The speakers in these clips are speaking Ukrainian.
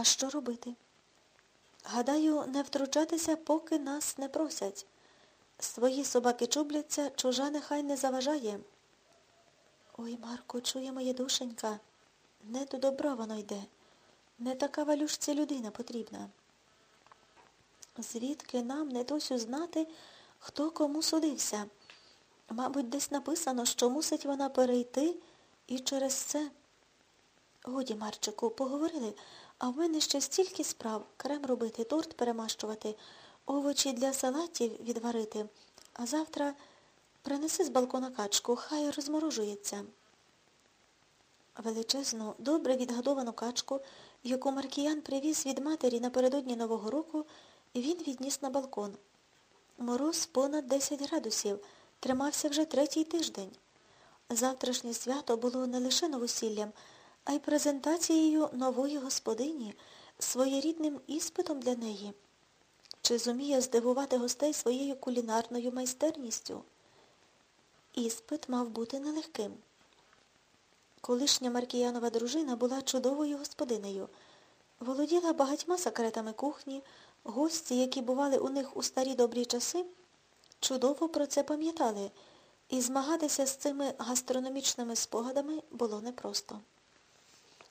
А що робити? Гадаю, не втручатися, поки нас не просять. Свої собаки чубляться, чужа нехай не заважає. Ой, Марко, чує моє душенька, не до добра воно йде. Не така валюшці людина потрібна. Звідки нам не досю знати, хто кому судився? Мабуть, десь написано, що мусить вона перейти і через це. Годі, Марчику, поговорили, а в мене ще стільки справ. Крем робити, торт перемащувати, овочі для салатів відварити. А завтра принеси з балкона качку, хай розморожується. Величезну, добре відгодовану качку, яку Маркіян привіз від матері напередодні Нового року, він відніс на балкон. Мороз понад 10 градусів, тримався вже третій тиждень. Завтрашнє свято було не лише новосіллям, а й презентацією нової господині, своєрідним іспитом для неї. Чи зуміє здивувати гостей своєю кулінарною майстерністю? Іспит мав бути нелегким. Колишня Маркіянова дружина була чудовою господинею, володіла багатьма секретами кухні, гості, які бували у них у старі добрі часи, чудово про це пам'ятали, і змагатися з цими гастрономічними спогадами було непросто.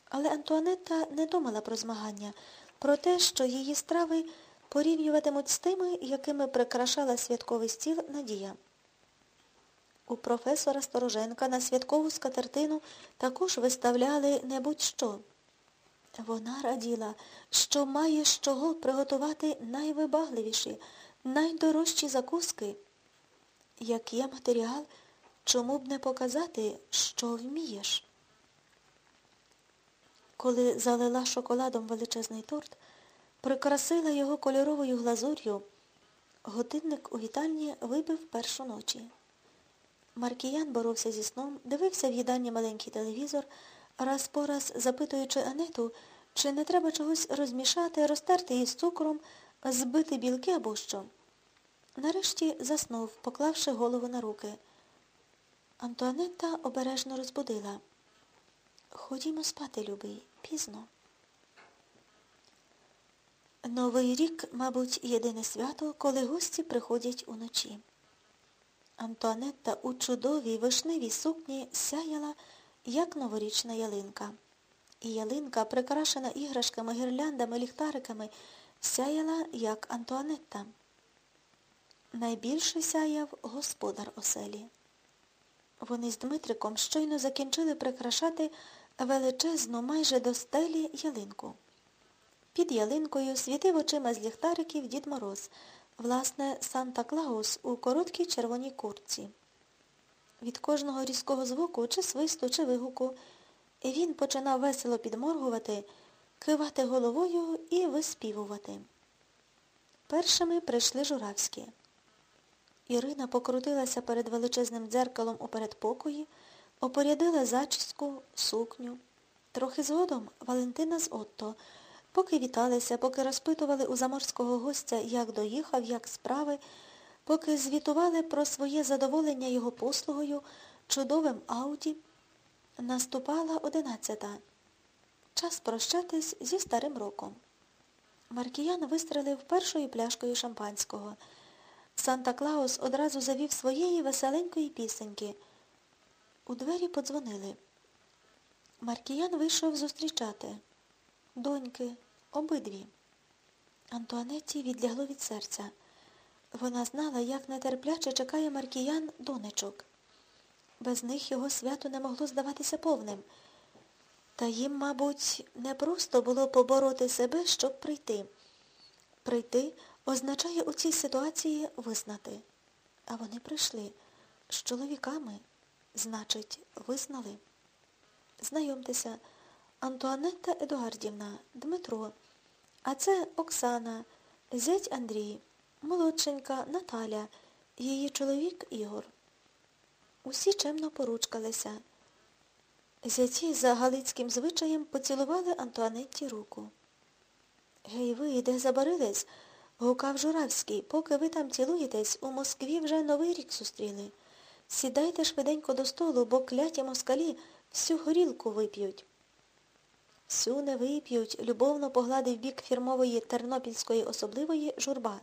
Але Антуанетта не думала про змагання, про те, що її страви порівнюватимуть з тими, якими прикрашала святковий стіл Надія. У професора Стороженка на святкову скатертину також виставляли не будь-що. Вона раділа, що має з чого приготувати найвибагливіші, найдорожчі закуски. Як є матеріал, чому б не показати, що вмієш? Коли залила шоколадом величезний торт, прикрасила його кольоровою глазур'ю, годинник у вітальні вибив першу ночі. Маркіян боровся зі сном, дивився в їдальні маленький телевізор, раз по раз запитуючи Анету, чи не треба чогось розмішати, розтерти із цукром, збити білки або що. Нарешті заснув, поклавши голову на руки. Антуанетта обережно розбудила. Ходімо спати, любий, пізно. Новий рік, мабуть, єдине свято, коли гості приходять уночі. Антуанетта у чудовій вишневій сукні сяяла, як новорічна ялинка. І ялинка, прикрашена іграшками, гірляндами, ліхтариками, сяяла, як Антуанетта. Найбільше сяяв господар оселі. Вони з Дмитриком щойно закінчили прикрашати величезну майже до стелі ялинку. Під ялинкою світив очима з ліхтариків Дід Мороз, власне, Санта Клаус у короткій червоній куртці. Від кожного різкого звуку, чи свисту, чи вигуку, він починав весело підморгувати, кивати головою і виспівувати. Першими прийшли журавські. Ірина покрутилася перед величезним дзеркалом у передпокої, опорядила зачіску, сукню. Трохи згодом Валентина з Отто, поки віталися, поки розпитували у заморського гостя, як доїхав, як справи, поки звітували про своє задоволення його послугою, чудовим ауді, наступала одинадцята. Час прощатись зі старим роком. Маркіян вистрелив першою пляшкою шампанського. Санта Клаус одразу завів своєї веселенької пісеньки. У двері подзвонили. Маркіян вийшов зустрічати. Доньки, обидві. Антуанетті відлягло від серця. Вона знала, як нетерпляче чекає Маркіян донечок. Без них його свято не могло здаватися повним. Та їм, мабуть, не просто було побороти себе, щоб прийти. Прийти означає у цій ситуації визнати. А вони прийшли з чоловіками, значить, визнали. Знайомтеся, Антуанетта Едуардівна, Дмитро, а це Оксана, зять Андрій, молодшенька Наталя, її чоловік Ігор. Усі чемно поручкалися. Зяті за галицьким звичаєм поцілували Антуанетті руку. Гей, ви, де забарились? Гукав Журавський. Поки ви там цілуєтесь, у Москві вже новий рік зустріли. Сідайте швиденько до столу, бо кляті москалі всю горілку вип'ють. Всю не вип'ють, любовно погладив бік фірмової тернопільської особливої журба.